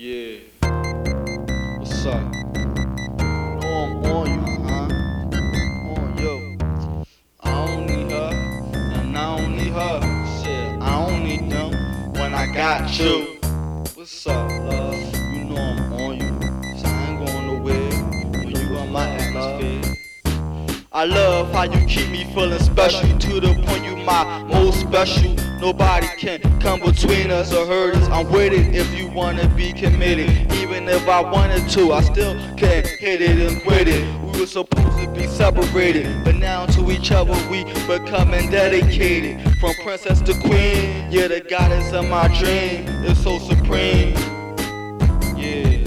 Yeah. What's up? Know I'm on you, huh? On yo. I don't need her, and I don't need her. Shit, I don't need them when I got you. What's up, love? You know I'm on you. So I ain't going nowhere when you in my atmosphere. I love how you keep me feeling special to the point you my special. Nobody can come between us or hurt us. I'm with it if you wanna be committed. Even if I wanted to, I still can't hit it and quit it. We were supposed to be separated, but now to each other we becoming dedicated. From princess to queen, yeah, the goddess of my dream is so supreme. Yeah.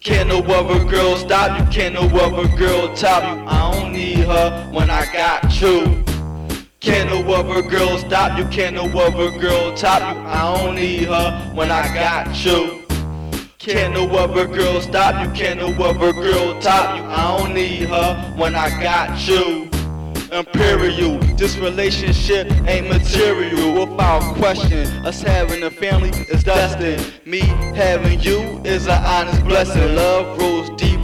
Can't no other girl stop you, can't no other girl top you. I don't need her when I got you. Can't no other girl stop you, can't no other girl top you. I don't need her when I got you. Can't no other girl stop you, can't no other girl top you. I don't need her when I got you. Imperial, this relationship ain't material without question. Us having a family is destined. Me having you is an honest blessing. Love rules. grows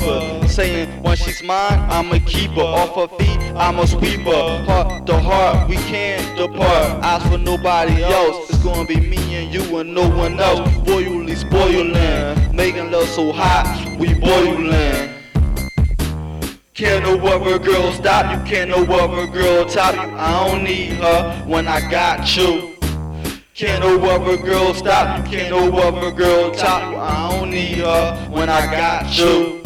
Saying once she's mine, I'ma keep her. Off her feet, I'ma sweep her. Heart to heart, we can't depart. Ask for nobody else. It's gonna be me and you and no one else. Royally spoiling, making love so hot, we boiling. Can't no other girl stop you, can't no other girl top you. I don't need her when I got you. Can't no other girl stop you, can't no other girl top you. I don't need her when I got you.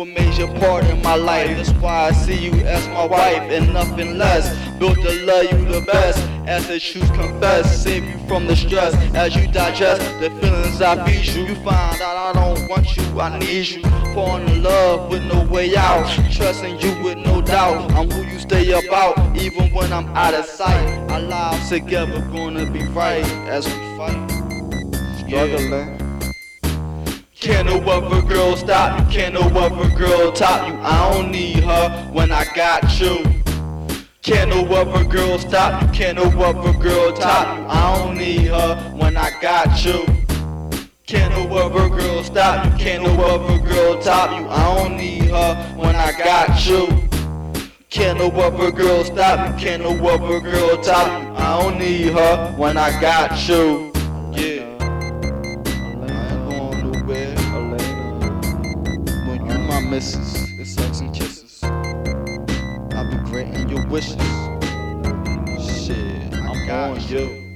A major part in my life, that's why I see you as my wife and nothing less. Built to love you the best, as the truth confess, save you from the stress. As you digest the feelings I feed you, you find out I don't want you, I need you. Falling in love with no way out, trusting you with no doubt. I'm who you stay about, even when I'm out of sight. Our lives together gonna be right as we fight. Struggling. Can't no other girl stop you, can't no other girl top you. I don't need her when I got you. Can't no other girl stop you, can't no other girl top you. I don't need her when I got you. Can't no other girl stop you, can't no other girl top you. I don't need her when I got you. Can't no other girl stop you, can't no other girl top you. I don't need her when I got you. When you my missus, it's sex and kisses. I'll be granting your wishes. Shit, I'm on you.